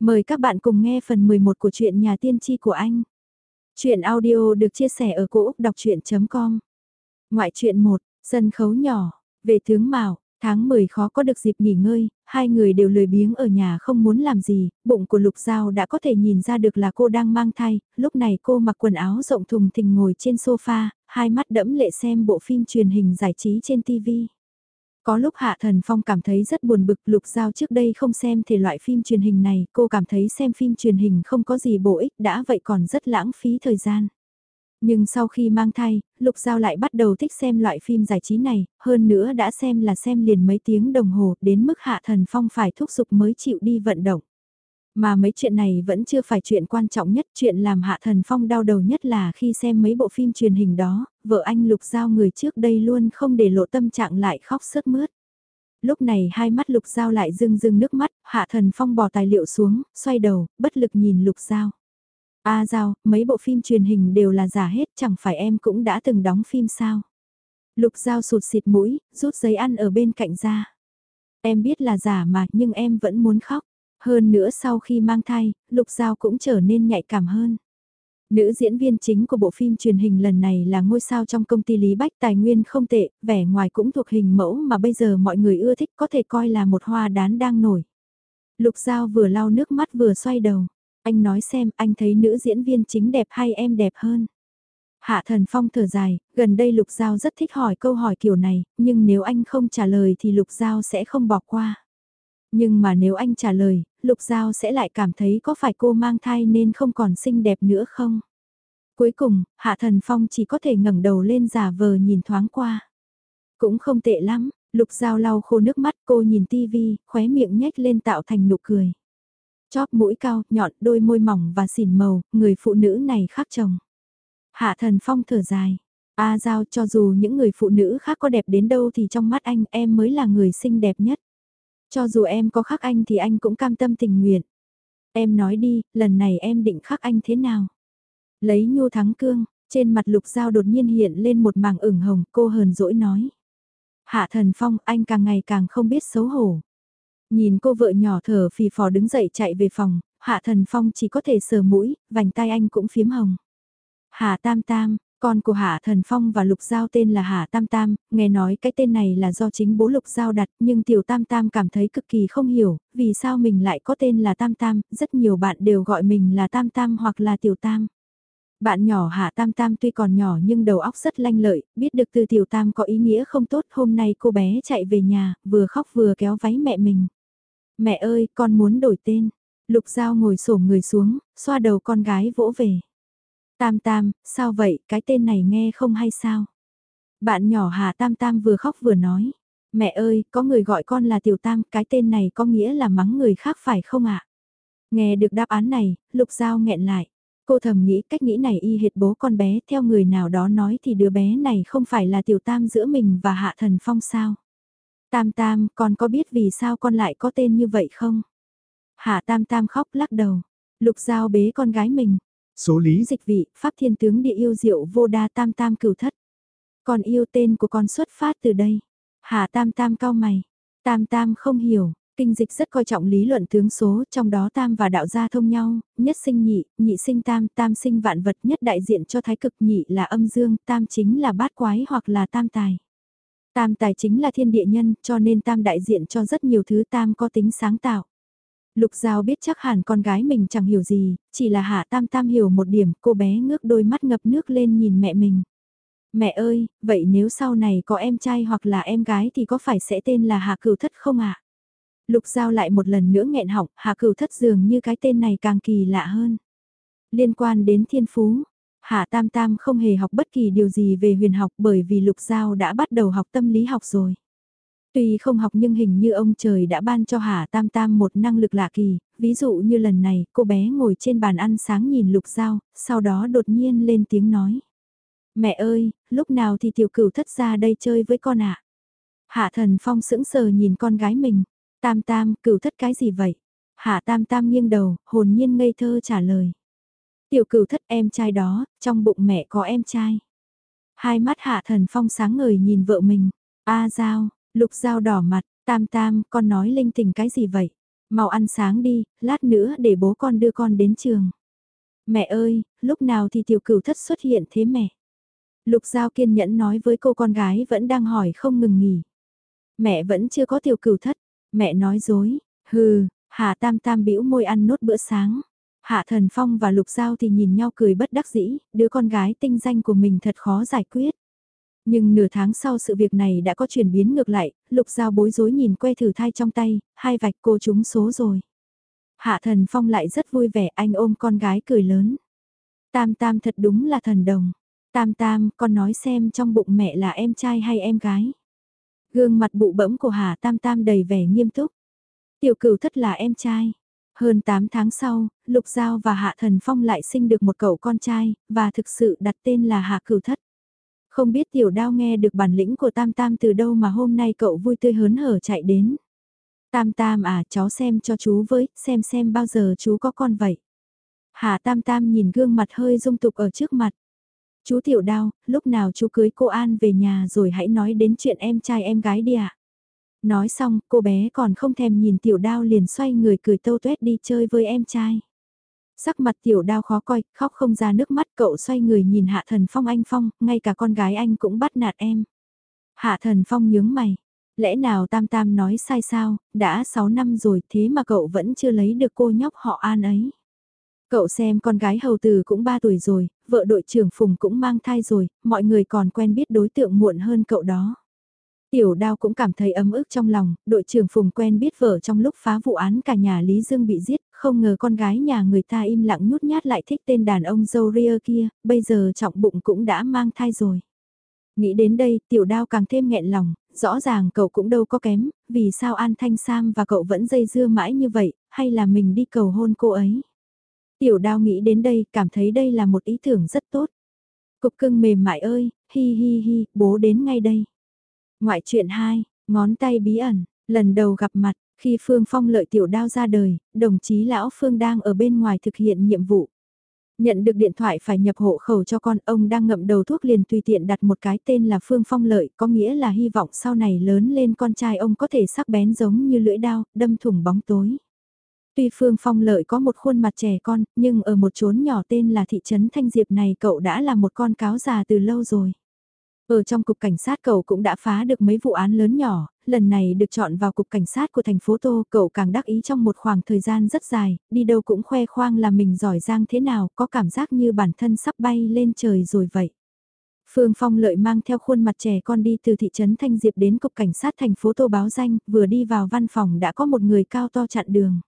Mời các bạn cùng nghe phần 11 của truyện nhà tiên tri của anh. Chuyện audio được chia sẻ ở cỗ đọc chuyện.com Ngoại truyện 1, sân khấu nhỏ, về tướng Mạo, tháng 10 khó có được dịp nghỉ ngơi, hai người đều lười biếng ở nhà không muốn làm gì, bụng của Lục Giao đã có thể nhìn ra được là cô đang mang thai, lúc này cô mặc quần áo rộng thùng thình ngồi trên sofa, hai mắt đẫm lệ xem bộ phim truyền hình giải trí trên TV. Có lúc Hạ Thần Phong cảm thấy rất buồn bực Lục Giao trước đây không xem thể loại phim truyền hình này, cô cảm thấy xem phim truyền hình không có gì bổ ích đã vậy còn rất lãng phí thời gian. Nhưng sau khi mang thai, Lục Giao lại bắt đầu thích xem loại phim giải trí này, hơn nữa đã xem là xem liền mấy tiếng đồng hồ đến mức Hạ Thần Phong phải thúc giục mới chịu đi vận động. Mà mấy chuyện này vẫn chưa phải chuyện quan trọng nhất, chuyện làm Hạ Thần Phong đau đầu nhất là khi xem mấy bộ phim truyền hình đó, vợ anh Lục Giao người trước đây luôn không để lộ tâm trạng lại khóc sớt mướt. Lúc này hai mắt Lục Giao lại rưng rưng nước mắt, Hạ Thần Phong bỏ tài liệu xuống, xoay đầu, bất lực nhìn Lục Giao. A Giao, mấy bộ phim truyền hình đều là giả hết, chẳng phải em cũng đã từng đóng phim sao? Lục Giao sụt xịt mũi, rút giấy ăn ở bên cạnh ra. Em biết là giả mà, nhưng em vẫn muốn khóc. Hơn nữa sau khi mang thai, Lục Giao cũng trở nên nhạy cảm hơn. Nữ diễn viên chính của bộ phim truyền hình lần này là ngôi sao trong công ty Lý Bách tài nguyên không tệ, vẻ ngoài cũng thuộc hình mẫu mà bây giờ mọi người ưa thích có thể coi là một hoa đán đang nổi. Lục Giao vừa lau nước mắt vừa xoay đầu. Anh nói xem anh thấy nữ diễn viên chính đẹp hay em đẹp hơn. Hạ thần phong thở dài, gần đây Lục Giao rất thích hỏi câu hỏi kiểu này, nhưng nếu anh không trả lời thì Lục Giao sẽ không bỏ qua. Nhưng mà nếu anh trả lời, Lục Giao sẽ lại cảm thấy có phải cô mang thai nên không còn xinh đẹp nữa không? Cuối cùng, Hạ Thần Phong chỉ có thể ngẩng đầu lên giả vờ nhìn thoáng qua. Cũng không tệ lắm, Lục Giao lau khô nước mắt cô nhìn tivi, khóe miệng nhếch lên tạo thành nụ cười. Chóp mũi cao, nhọn, đôi môi mỏng và xỉn màu, người phụ nữ này khác chồng. Hạ Thần Phong thở dài. A Giao cho dù những người phụ nữ khác có đẹp đến đâu thì trong mắt anh em mới là người xinh đẹp nhất. Cho dù em có khắc anh thì anh cũng cam tâm tình nguyện. Em nói đi, lần này em định khắc anh thế nào? Lấy nhu thắng cương, trên mặt lục dao đột nhiên hiện lên một mảng ửng hồng, cô hờn dỗi nói. Hạ thần phong, anh càng ngày càng không biết xấu hổ. Nhìn cô vợ nhỏ thở phì phò đứng dậy chạy về phòng, hạ thần phong chỉ có thể sờ mũi, vành tay anh cũng phiếm hồng. Hạ tam tam, con của Hạ Thần Phong và Lục Giao tên là Hạ Tam Tam, nghe nói cái tên này là do chính bố Lục Giao đặt nhưng Tiểu Tam Tam cảm thấy cực kỳ không hiểu, vì sao mình lại có tên là Tam Tam, rất nhiều bạn đều gọi mình là Tam Tam hoặc là Tiểu Tam. Bạn nhỏ Hạ Tam Tam tuy còn nhỏ nhưng đầu óc rất lanh lợi, biết được từ Tiểu Tam có ý nghĩa không tốt hôm nay cô bé chạy về nhà, vừa khóc vừa kéo váy mẹ mình. Mẹ ơi, con muốn đổi tên. Lục Giao ngồi xổm người xuống, xoa đầu con gái vỗ về. Tam Tam, sao vậy, cái tên này nghe không hay sao? Bạn nhỏ Hà Tam Tam vừa khóc vừa nói. Mẹ ơi, có người gọi con là Tiểu Tam, cái tên này có nghĩa là mắng người khác phải không ạ? Nghe được đáp án này, Lục Giao nghẹn lại. Cô thầm nghĩ cách nghĩ này y hệt bố con bé, theo người nào đó nói thì đứa bé này không phải là Tiểu Tam giữa mình và Hạ Thần Phong sao? Tam Tam, con có biết vì sao con lại có tên như vậy không? Hạ Tam Tam khóc lắc đầu. Lục Giao bế con gái mình, Số lý dịch vị, Pháp Thiên Tướng địa yêu diệu vô đa tam tam cửu thất. Còn yêu tên của con xuất phát từ đây. Hà tam tam cao mày. Tam tam không hiểu, kinh dịch rất coi trọng lý luận tướng số, trong đó tam và đạo gia thông nhau, nhất sinh nhị, nhị sinh tam, tam sinh vạn vật nhất đại diện cho thái cực nhị là âm dương, tam chính là bát quái hoặc là tam tài. Tam tài chính là thiên địa nhân, cho nên tam đại diện cho rất nhiều thứ tam có tính sáng tạo. Lục Giao biết chắc hẳn con gái mình chẳng hiểu gì, chỉ là Hạ Tam Tam hiểu một điểm, cô bé ngước đôi mắt ngập nước lên nhìn mẹ mình. Mẹ ơi, vậy nếu sau này có em trai hoặc là em gái thì có phải sẽ tên là Hạ Cửu Thất không ạ? Lục Giao lại một lần nữa nghẹn họng, Hạ Cửu Thất dường như cái tên này càng kỳ lạ hơn. Liên quan đến thiên phú, Hạ Tam Tam không hề học bất kỳ điều gì về huyền học bởi vì Lục Giao đã bắt đầu học tâm lý học rồi. Tuy không học nhưng hình như ông trời đã ban cho Hà Tam Tam một năng lực lạ kỳ, ví dụ như lần này cô bé ngồi trên bàn ăn sáng nhìn Lục Giao, sau đó đột nhiên lên tiếng nói. Mẹ ơi, lúc nào thì tiểu cửu thất ra đây chơi với con ạ? À? Hạ thần phong sững sờ nhìn con gái mình. Tam Tam, cửu thất cái gì vậy? Hạ Tam Tam nghiêng đầu, hồn nhiên ngây thơ trả lời. Tiểu cửu thất em trai đó, trong bụng mẹ có em trai. Hai mắt hạ thần phong sáng ngời nhìn vợ mình. A Giao, Lục Giao đỏ mặt, tam tam, con nói linh tình cái gì vậy? Mau ăn sáng đi, lát nữa để bố con đưa con đến trường. Mẹ ơi, lúc nào thì tiểu cửu thất xuất hiện thế mẹ? Lục Giao kiên nhẫn nói với cô con gái vẫn đang hỏi không ngừng nghỉ. Mẹ vẫn chưa có tiểu cửu thất, mẹ nói dối, hừ, Hạ Tam Tam bĩu môi ăn nốt bữa sáng. Hạ Thần Phong và Lục Giao thì nhìn nhau cười bất đắc dĩ, đứa con gái tinh danh của mình thật khó giải quyết. Nhưng nửa tháng sau sự việc này đã có chuyển biến ngược lại, Lục Giao bối rối nhìn que thử thai trong tay, hai vạch cô trúng số rồi. Hạ Thần Phong lại rất vui vẻ anh ôm con gái cười lớn. Tam Tam thật đúng là thần đồng. Tam Tam, con nói xem trong bụng mẹ là em trai hay em gái. Gương mặt bụ bẫm của Hà Tam Tam đầy vẻ nghiêm túc. Tiểu cửu thất là em trai. Hơn 8 tháng sau, Lục Giao và Hạ Thần Phong lại sinh được một cậu con trai, và thực sự đặt tên là Hạ Cửu Thất. Không biết tiểu đao nghe được bản lĩnh của Tam Tam từ đâu mà hôm nay cậu vui tươi hớn hở chạy đến. Tam Tam à cháu xem cho chú với, xem xem bao giờ chú có con vậy. hà Tam Tam nhìn gương mặt hơi dung tục ở trước mặt. Chú tiểu đao, lúc nào chú cưới cô An về nhà rồi hãy nói đến chuyện em trai em gái đi ạ. Nói xong, cô bé còn không thèm nhìn tiểu đao liền xoay người cười tâu tuét đi chơi với em trai. Sắc mặt tiểu đao khó coi, khóc không ra nước mắt cậu xoay người nhìn hạ thần phong anh phong, ngay cả con gái anh cũng bắt nạt em. Hạ thần phong nhướng mày, lẽ nào tam tam nói sai sao, đã 6 năm rồi thế mà cậu vẫn chưa lấy được cô nhóc họ an ấy. Cậu xem con gái hầu từ cũng 3 tuổi rồi, vợ đội trưởng Phùng cũng mang thai rồi, mọi người còn quen biết đối tượng muộn hơn cậu đó. Tiểu đao cũng cảm thấy ấm ức trong lòng, đội trưởng Phùng quen biết vợ trong lúc phá vụ án cả nhà Lý Dương bị giết, không ngờ con gái nhà người ta im lặng nhút nhát lại thích tên đàn ông dâu ria kia, bây giờ trọng bụng cũng đã mang thai rồi. Nghĩ đến đây, tiểu đao càng thêm nghẹn lòng, rõ ràng cậu cũng đâu có kém, vì sao An Thanh Sam và cậu vẫn dây dưa mãi như vậy, hay là mình đi cầu hôn cô ấy. Tiểu đao nghĩ đến đây, cảm thấy đây là một ý tưởng rất tốt. Cục cưng mềm mại ơi, hi hi hi, bố đến ngay đây. Ngoại truyện 2, ngón tay bí ẩn, lần đầu gặp mặt, khi Phương Phong lợi tiểu đao ra đời, đồng chí lão Phương đang ở bên ngoài thực hiện nhiệm vụ. Nhận được điện thoại phải nhập hộ khẩu cho con, ông đang ngậm đầu thuốc liền tùy tiện đặt một cái tên là Phương Phong Lợi, có nghĩa là hy vọng sau này lớn lên con trai ông có thể sắc bén giống như lưỡi đao, đâm thủng bóng tối. Tuy Phương Phong Lợi có một khuôn mặt trẻ con, nhưng ở một chốn nhỏ tên là thị trấn Thanh Diệp này cậu đã là một con cáo già từ lâu rồi. Ở trong cục cảnh sát cậu cũng đã phá được mấy vụ án lớn nhỏ, lần này được chọn vào cục cảnh sát của thành phố Tô, cậu càng đắc ý trong một khoảng thời gian rất dài, đi đâu cũng khoe khoang là mình giỏi giang thế nào, có cảm giác như bản thân sắp bay lên trời rồi vậy. Phương Phong lợi mang theo khuôn mặt trẻ con đi từ thị trấn Thanh Diệp đến cục cảnh sát thành phố Tô báo danh, vừa đi vào văn phòng đã có một người cao to chặn đường.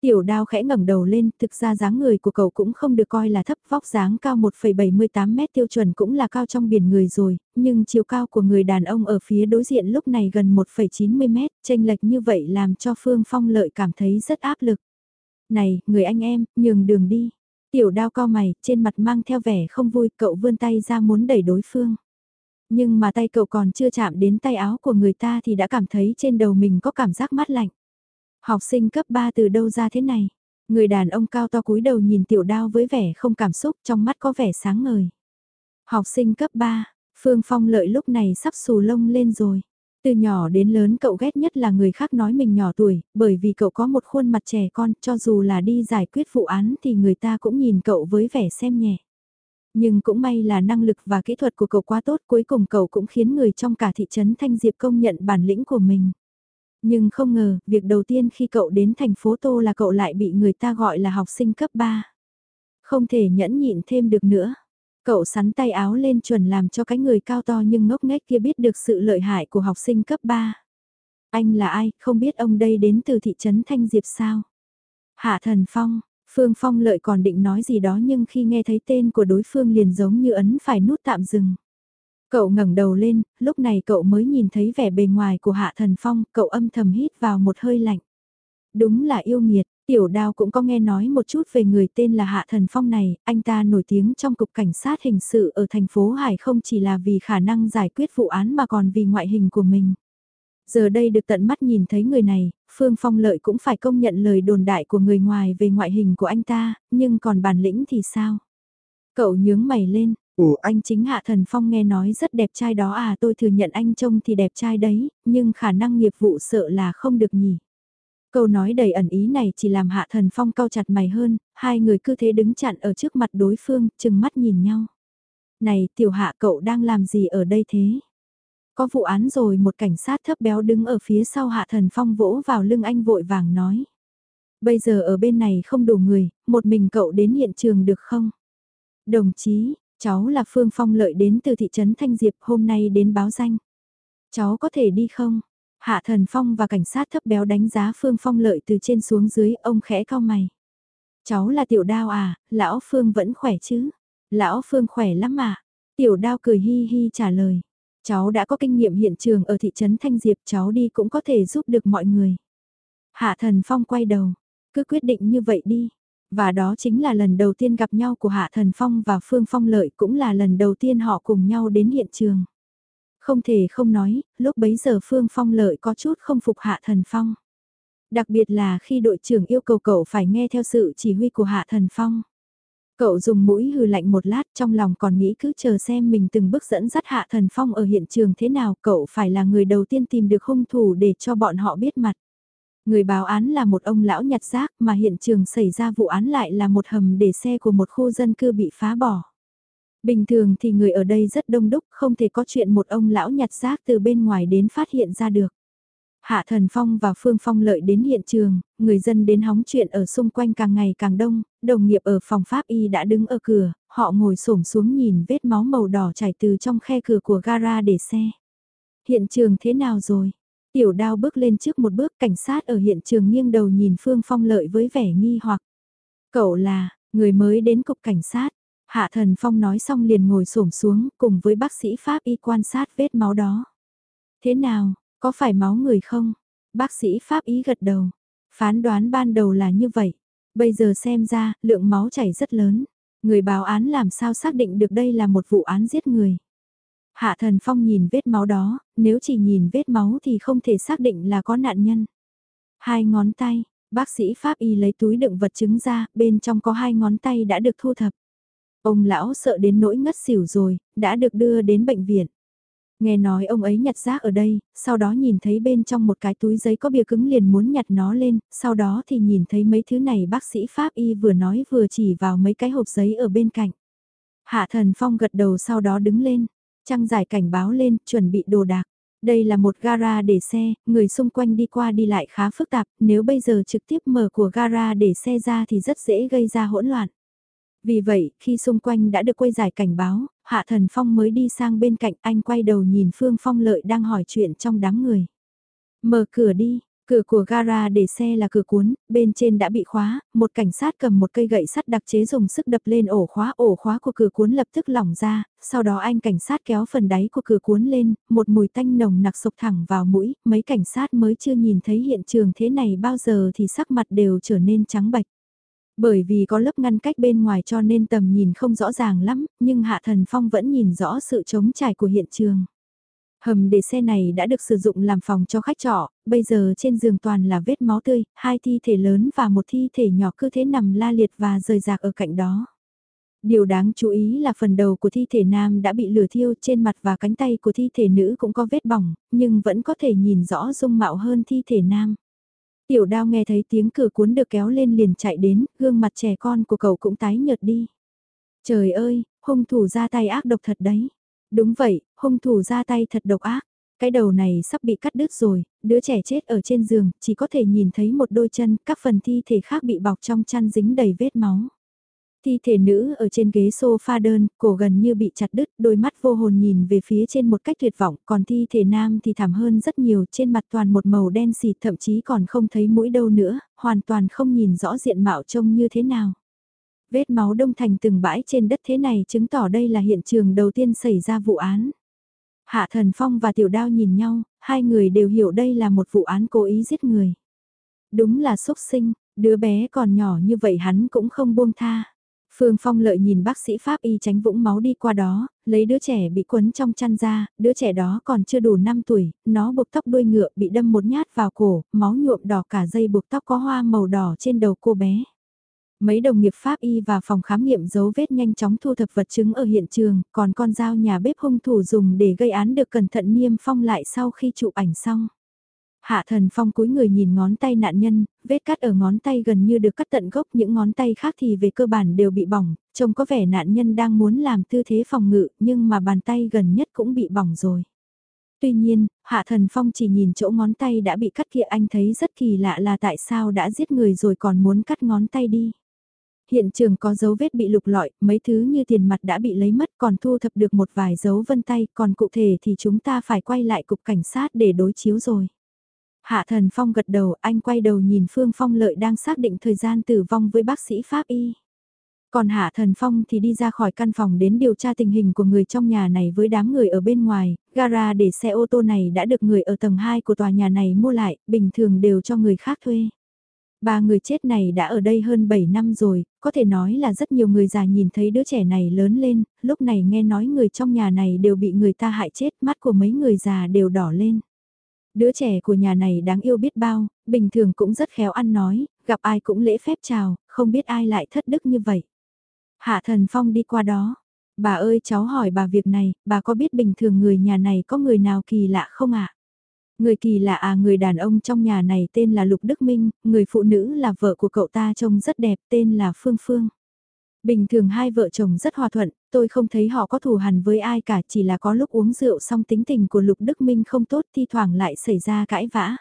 Tiểu đao khẽ ngẩng đầu lên, thực ra dáng người của cậu cũng không được coi là thấp, vóc dáng cao 1,78 mét tiêu chuẩn cũng là cao trong biển người rồi, nhưng chiều cao của người đàn ông ở phía đối diện lúc này gần 1,90 mét, chênh lệch như vậy làm cho Phương Phong lợi cảm thấy rất áp lực. Này, người anh em, nhường đường đi. Tiểu đao cao mày, trên mặt mang theo vẻ không vui, cậu vươn tay ra muốn đẩy đối phương. Nhưng mà tay cậu còn chưa chạm đến tay áo của người ta thì đã cảm thấy trên đầu mình có cảm giác mát lạnh. Học sinh cấp 3 từ đâu ra thế này? Người đàn ông cao to cúi đầu nhìn tiểu đao với vẻ không cảm xúc trong mắt có vẻ sáng ngời. Học sinh cấp 3, Phương Phong lợi lúc này sắp xù lông lên rồi. Từ nhỏ đến lớn cậu ghét nhất là người khác nói mình nhỏ tuổi, bởi vì cậu có một khuôn mặt trẻ con, cho dù là đi giải quyết vụ án thì người ta cũng nhìn cậu với vẻ xem nhẹ. Nhưng cũng may là năng lực và kỹ thuật của cậu quá tốt, cuối cùng cậu cũng khiến người trong cả thị trấn Thanh Diệp công nhận bản lĩnh của mình. Nhưng không ngờ, việc đầu tiên khi cậu đến thành phố Tô là cậu lại bị người ta gọi là học sinh cấp 3. Không thể nhẫn nhịn thêm được nữa. Cậu sắn tay áo lên chuẩn làm cho cái người cao to nhưng ngốc nghếch kia biết được sự lợi hại của học sinh cấp 3. Anh là ai, không biết ông đây đến từ thị trấn Thanh Diệp sao? Hạ Thần Phong, Phương Phong lợi còn định nói gì đó nhưng khi nghe thấy tên của đối phương liền giống như ấn phải nút tạm dừng. Cậu ngẩng đầu lên, lúc này cậu mới nhìn thấy vẻ bề ngoài của Hạ Thần Phong, cậu âm thầm hít vào một hơi lạnh. Đúng là yêu nghiệt, tiểu đao cũng có nghe nói một chút về người tên là Hạ Thần Phong này, anh ta nổi tiếng trong cục cảnh sát hình sự ở thành phố Hải không chỉ là vì khả năng giải quyết vụ án mà còn vì ngoại hình của mình. Giờ đây được tận mắt nhìn thấy người này, Phương Phong Lợi cũng phải công nhận lời đồn đại của người ngoài về ngoại hình của anh ta, nhưng còn bản lĩnh thì sao? Cậu nhướng mày lên, Ủa anh chính Hạ Thần Phong nghe nói rất đẹp trai đó à tôi thừa nhận anh trông thì đẹp trai đấy, nhưng khả năng nghiệp vụ sợ là không được nhỉ. Câu nói đầy ẩn ý này chỉ làm Hạ Thần Phong cau chặt mày hơn, hai người cứ thế đứng chặn ở trước mặt đối phương, chừng mắt nhìn nhau. Này tiểu hạ cậu đang làm gì ở đây thế? Có vụ án rồi một cảnh sát thấp béo đứng ở phía sau Hạ Thần Phong vỗ vào lưng anh vội vàng nói. Bây giờ ở bên này không đủ người, một mình cậu đến hiện trường được không? Đồng chí, cháu là Phương Phong lợi đến từ thị trấn Thanh Diệp hôm nay đến báo danh. Cháu có thể đi không? Hạ Thần Phong và cảnh sát thấp béo đánh giá Phương Phong lợi từ trên xuống dưới ông khẽ cao mày. Cháu là tiểu đao à, lão Phương vẫn khỏe chứ? Lão Phương khỏe lắm mà. Tiểu đao cười hi hi trả lời. Cháu đã có kinh nghiệm hiện trường ở thị trấn Thanh Diệp cháu đi cũng có thể giúp được mọi người. Hạ Thần Phong quay đầu, cứ quyết định như vậy đi. Và đó chính là lần đầu tiên gặp nhau của Hạ Thần Phong và Phương Phong Lợi cũng là lần đầu tiên họ cùng nhau đến hiện trường. Không thể không nói, lúc bấy giờ Phương Phong Lợi có chút không phục Hạ Thần Phong. Đặc biệt là khi đội trưởng yêu cầu cậu phải nghe theo sự chỉ huy của Hạ Thần Phong. Cậu dùng mũi hừ lạnh một lát trong lòng còn nghĩ cứ chờ xem mình từng bước dẫn dắt Hạ Thần Phong ở hiện trường thế nào cậu phải là người đầu tiên tìm được hung thủ để cho bọn họ biết mặt. Người báo án là một ông lão nhặt rác mà hiện trường xảy ra vụ án lại là một hầm để xe của một khu dân cư bị phá bỏ. Bình thường thì người ở đây rất đông đúc, không thể có chuyện một ông lão nhặt rác từ bên ngoài đến phát hiện ra được. Hạ Thần Phong và Phương Phong lợi đến hiện trường, người dân đến hóng chuyện ở xung quanh càng ngày càng đông, đồng nghiệp ở phòng pháp y đã đứng ở cửa, họ ngồi xổm xuống nhìn vết máu màu đỏ chảy từ trong khe cửa của gara để xe. Hiện trường thế nào rồi? Tiểu đao bước lên trước một bước cảnh sát ở hiện trường nghiêng đầu nhìn Phương Phong lợi với vẻ nghi hoặc. Cậu là, người mới đến cục cảnh sát. Hạ thần Phong nói xong liền ngồi xổm xuống cùng với bác sĩ Pháp y quan sát vết máu đó. Thế nào, có phải máu người không? Bác sĩ Pháp y gật đầu. Phán đoán ban đầu là như vậy. Bây giờ xem ra, lượng máu chảy rất lớn. Người báo án làm sao xác định được đây là một vụ án giết người. Hạ thần phong nhìn vết máu đó, nếu chỉ nhìn vết máu thì không thể xác định là có nạn nhân. Hai ngón tay, bác sĩ Pháp y lấy túi đựng vật chứng ra, bên trong có hai ngón tay đã được thu thập. Ông lão sợ đến nỗi ngất xỉu rồi, đã được đưa đến bệnh viện. Nghe nói ông ấy nhặt rác ở đây, sau đó nhìn thấy bên trong một cái túi giấy có bìa cứng liền muốn nhặt nó lên, sau đó thì nhìn thấy mấy thứ này bác sĩ Pháp Y vừa nói vừa chỉ vào mấy cái hộp giấy ở bên cạnh. Hạ thần phong gật đầu sau đó đứng lên, trăng giải cảnh báo lên, chuẩn bị đồ đạc. Đây là một gara để xe, người xung quanh đi qua đi lại khá phức tạp, nếu bây giờ trực tiếp mở của gara để xe ra thì rất dễ gây ra hỗn loạn. Vì vậy, khi xung quanh đã được quay giải cảnh báo, Hạ Thần Phong mới đi sang bên cạnh anh quay đầu nhìn Phương Phong Lợi đang hỏi chuyện trong đám người. Mở cửa đi, cửa của gara để xe là cửa cuốn, bên trên đã bị khóa, một cảnh sát cầm một cây gậy sắt đặc chế dùng sức đập lên ổ khóa, ổ khóa của cửa cuốn lập tức lỏng ra, sau đó anh cảnh sát kéo phần đáy của cửa cuốn lên, một mùi tanh nồng nặc sộc thẳng vào mũi, mấy cảnh sát mới chưa nhìn thấy hiện trường thế này bao giờ thì sắc mặt đều trở nên trắng bạch. Bởi vì có lớp ngăn cách bên ngoài cho nên tầm nhìn không rõ ràng lắm, nhưng Hạ Thần Phong vẫn nhìn rõ sự trống trải của hiện trường. Hầm để xe này đã được sử dụng làm phòng cho khách trọ, bây giờ trên giường toàn là vết máu tươi, hai thi thể lớn và một thi thể nhỏ cứ thế nằm la liệt và rời rạc ở cạnh đó. Điều đáng chú ý là phần đầu của thi thể nam đã bị lửa thiêu trên mặt và cánh tay của thi thể nữ cũng có vết bỏng, nhưng vẫn có thể nhìn rõ dung mạo hơn thi thể nam. Tiểu đao nghe thấy tiếng cửa cuốn được kéo lên liền chạy đến, gương mặt trẻ con của cậu cũng tái nhợt đi. Trời ơi, hung thủ ra tay ác độc thật đấy. Đúng vậy, hung thủ ra tay thật độc ác. Cái đầu này sắp bị cắt đứt rồi, đứa trẻ chết ở trên giường, chỉ có thể nhìn thấy một đôi chân, các phần thi thể khác bị bọc trong chăn dính đầy vết máu. Thi thể nữ ở trên ghế sofa đơn, cổ gần như bị chặt đứt, đôi mắt vô hồn nhìn về phía trên một cách tuyệt vọng, còn thi thể nam thì thảm hơn rất nhiều, trên mặt toàn một màu đen xịt thậm chí còn không thấy mũi đâu nữa, hoàn toàn không nhìn rõ diện mạo trông như thế nào. Vết máu đông thành từng bãi trên đất thế này chứng tỏ đây là hiện trường đầu tiên xảy ra vụ án. Hạ Thần Phong và Tiểu Đao nhìn nhau, hai người đều hiểu đây là một vụ án cố ý giết người. Đúng là xúc sinh, đứa bé còn nhỏ như vậy hắn cũng không buông tha. Phương Phong lợi nhìn bác sĩ Pháp y tránh vũng máu đi qua đó, lấy đứa trẻ bị quấn trong chăn ra, đứa trẻ đó còn chưa đủ 5 tuổi, nó buộc tóc đuôi ngựa bị đâm một nhát vào cổ, máu nhuộm đỏ cả dây buộc tóc có hoa màu đỏ trên đầu cô bé. Mấy đồng nghiệp Pháp y và phòng khám nghiệm dấu vết nhanh chóng thu thập vật chứng ở hiện trường, còn con dao nhà bếp hung thủ dùng để gây án được cẩn thận niêm phong lại sau khi chụp ảnh xong. Hạ thần phong cúi người nhìn ngón tay nạn nhân, vết cắt ở ngón tay gần như được cắt tận gốc, những ngón tay khác thì về cơ bản đều bị bỏng, trông có vẻ nạn nhân đang muốn làm tư thế phòng ngự, nhưng mà bàn tay gần nhất cũng bị bỏng rồi. Tuy nhiên, Hạ Thần Phong chỉ nhìn chỗ ngón tay đã bị cắt kia anh thấy rất kỳ lạ là tại sao đã giết người rồi còn muốn cắt ngón tay đi. Hiện trường có dấu vết bị lục lọi, mấy thứ như tiền mặt đã bị lấy mất còn thu thập được một vài dấu vân tay, còn cụ thể thì chúng ta phải quay lại cục cảnh sát để đối chiếu rồi. Hạ Thần Phong gật đầu, anh quay đầu nhìn Phương Phong Lợi đang xác định thời gian tử vong với bác sĩ Pháp Y. Còn Hạ Thần Phong thì đi ra khỏi căn phòng đến điều tra tình hình của người trong nhà này với đám người ở bên ngoài, gara để xe ô tô này đã được người ở tầng 2 của tòa nhà này mua lại, bình thường đều cho người khác thuê. Ba người chết này đã ở đây hơn 7 năm rồi, có thể nói là rất nhiều người già nhìn thấy đứa trẻ này lớn lên, lúc này nghe nói người trong nhà này đều bị người ta hại chết, mắt của mấy người già đều đỏ lên. Đứa trẻ của nhà này đáng yêu biết bao, bình thường cũng rất khéo ăn nói, gặp ai cũng lễ phép chào, không biết ai lại thất đức như vậy. Hạ thần phong đi qua đó. Bà ơi cháu hỏi bà việc này, bà có biết bình thường người nhà này có người nào kỳ lạ không ạ? Người kỳ lạ à người đàn ông trong nhà này tên là Lục Đức Minh, người phụ nữ là vợ của cậu ta trông rất đẹp tên là Phương Phương. Bình thường hai vợ chồng rất hòa thuận, tôi không thấy họ có thù hằn với ai cả chỉ là có lúc uống rượu xong tính tình của Lục Đức Minh không tốt thi thoảng lại xảy ra cãi vã.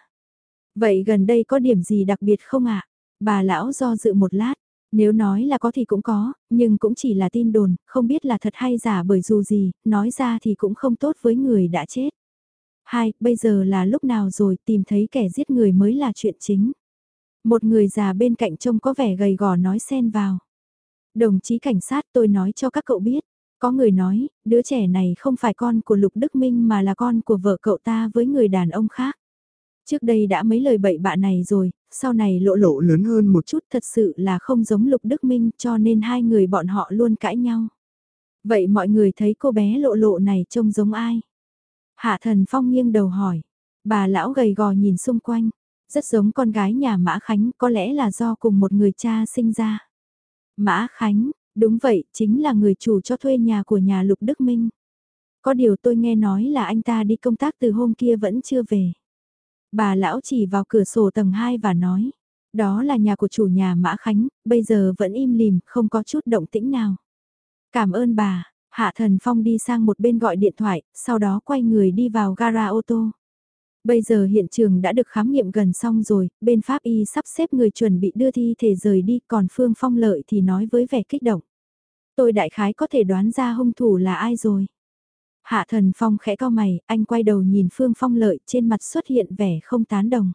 Vậy gần đây có điểm gì đặc biệt không ạ? Bà lão do dự một lát, nếu nói là có thì cũng có, nhưng cũng chỉ là tin đồn, không biết là thật hay giả bởi dù gì, nói ra thì cũng không tốt với người đã chết. Hai, bây giờ là lúc nào rồi tìm thấy kẻ giết người mới là chuyện chính. Một người già bên cạnh trông có vẻ gầy gò nói xen vào. Đồng chí cảnh sát tôi nói cho các cậu biết. Có người nói, đứa trẻ này không phải con của Lục Đức Minh mà là con của vợ cậu ta với người đàn ông khác. Trước đây đã mấy lời bậy bạ này rồi, sau này lộ lộ lớn hơn một chút thật sự là không giống Lục Đức Minh cho nên hai người bọn họ luôn cãi nhau. Vậy mọi người thấy cô bé lộ lộ này trông giống ai? Hạ thần phong nghiêng đầu hỏi. Bà lão gầy gò nhìn xung quanh. Rất giống con gái nhà Mã Khánh có lẽ là do cùng một người cha sinh ra. Mã Khánh, đúng vậy, chính là người chủ cho thuê nhà của nhà Lục Đức Minh. Có điều tôi nghe nói là anh ta đi công tác từ hôm kia vẫn chưa về. Bà lão chỉ vào cửa sổ tầng 2 và nói, đó là nhà của chủ nhà Mã Khánh, bây giờ vẫn im lìm, không có chút động tĩnh nào. Cảm ơn bà, Hạ Thần Phong đi sang một bên gọi điện thoại, sau đó quay người đi vào gara ô tô. Bây giờ hiện trường đã được khám nghiệm gần xong rồi, bên Pháp Y sắp xếp người chuẩn bị đưa thi thể rời đi, còn Phương Phong Lợi thì nói với vẻ kích động. Tôi đại khái có thể đoán ra hung thủ là ai rồi. Hạ thần Phong khẽ cao mày, anh quay đầu nhìn Phương Phong Lợi trên mặt xuất hiện vẻ không tán đồng.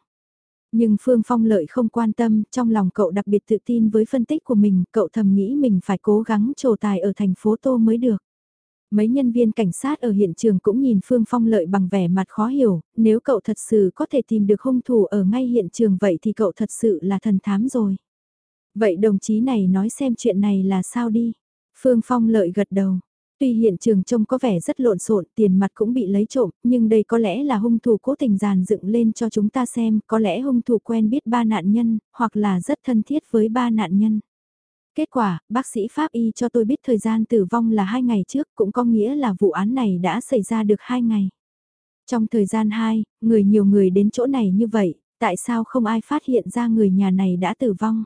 Nhưng Phương Phong Lợi không quan tâm, trong lòng cậu đặc biệt tự tin với phân tích của mình, cậu thầm nghĩ mình phải cố gắng trổ tài ở thành phố Tô mới được. Mấy nhân viên cảnh sát ở hiện trường cũng nhìn Phương Phong Lợi bằng vẻ mặt khó hiểu, nếu cậu thật sự có thể tìm được hung thủ ở ngay hiện trường vậy thì cậu thật sự là thần thám rồi. Vậy đồng chí này nói xem chuyện này là sao đi. Phương Phong Lợi gật đầu. Tuy hiện trường trông có vẻ rất lộn xộn, tiền mặt cũng bị lấy trộm, nhưng đây có lẽ là hung thủ cố tình dàn dựng lên cho chúng ta xem, có lẽ hung thủ quen biết ba nạn nhân, hoặc là rất thân thiết với ba nạn nhân. Kết quả, bác sĩ Pháp Y cho tôi biết thời gian tử vong là 2 ngày trước, cũng có nghĩa là vụ án này đã xảy ra được 2 ngày. Trong thời gian 2, người nhiều người đến chỗ này như vậy, tại sao không ai phát hiện ra người nhà này đã tử vong?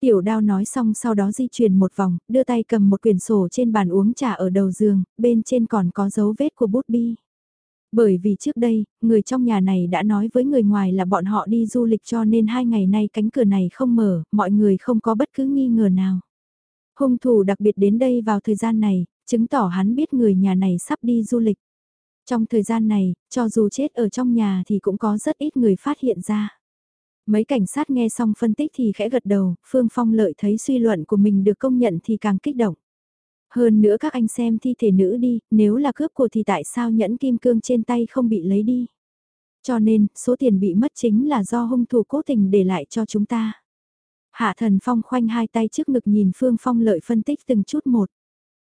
Tiểu đao nói xong sau đó di chuyển một vòng, đưa tay cầm một quyển sổ trên bàn uống trà ở đầu giường, bên trên còn có dấu vết của bút bi. Bởi vì trước đây, người trong nhà này đã nói với người ngoài là bọn họ đi du lịch cho nên hai ngày nay cánh cửa này không mở, mọi người không có bất cứ nghi ngờ nào. Hung thủ đặc biệt đến đây vào thời gian này, chứng tỏ hắn biết người nhà này sắp đi du lịch. Trong thời gian này, cho dù chết ở trong nhà thì cũng có rất ít người phát hiện ra. Mấy cảnh sát nghe xong phân tích thì khẽ gật đầu, Phương Phong lợi thấy suy luận của mình được công nhận thì càng kích động. Hơn nữa các anh xem thi thể nữ đi, nếu là cướp của thì tại sao nhẫn kim cương trên tay không bị lấy đi. Cho nên, số tiền bị mất chính là do hung thủ cố tình để lại cho chúng ta. Hạ thần phong khoanh hai tay trước ngực nhìn Phương Phong lợi phân tích từng chút một.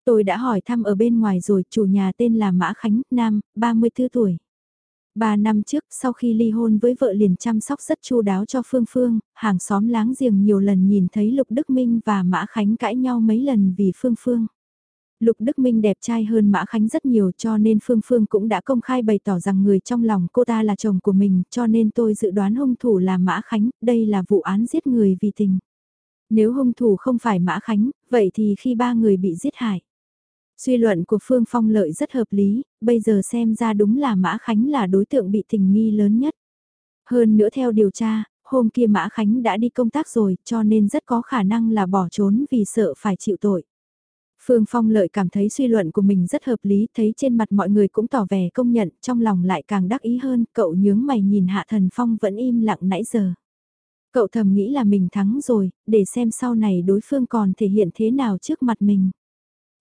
Tôi đã hỏi thăm ở bên ngoài rồi, chủ nhà tên là Mã Khánh, Nam, 34 tuổi. Ba năm trước, sau khi ly hôn với vợ liền chăm sóc rất chu đáo cho Phương Phương, hàng xóm láng giềng nhiều lần nhìn thấy Lục Đức Minh và Mã Khánh cãi nhau mấy lần vì Phương Phương. Lục Đức Minh đẹp trai hơn Mã Khánh rất nhiều cho nên Phương Phương cũng đã công khai bày tỏ rằng người trong lòng cô ta là chồng của mình cho nên tôi dự đoán hung thủ là Mã Khánh, đây là vụ án giết người vì tình. Nếu hung thủ không phải Mã Khánh, vậy thì khi ba người bị giết hại. Suy luận của Phương Phong Lợi rất hợp lý, bây giờ xem ra đúng là Mã Khánh là đối tượng bị tình nghi lớn nhất. Hơn nữa theo điều tra, hôm kia Mã Khánh đã đi công tác rồi cho nên rất có khả năng là bỏ trốn vì sợ phải chịu tội. Phương Phong lợi cảm thấy suy luận của mình rất hợp lý, thấy trên mặt mọi người cũng tỏ vẻ công nhận, trong lòng lại càng đắc ý hơn, cậu nhướng mày nhìn Hạ Thần Phong vẫn im lặng nãy giờ. Cậu thầm nghĩ là mình thắng rồi, để xem sau này đối phương còn thể hiện thế nào trước mặt mình.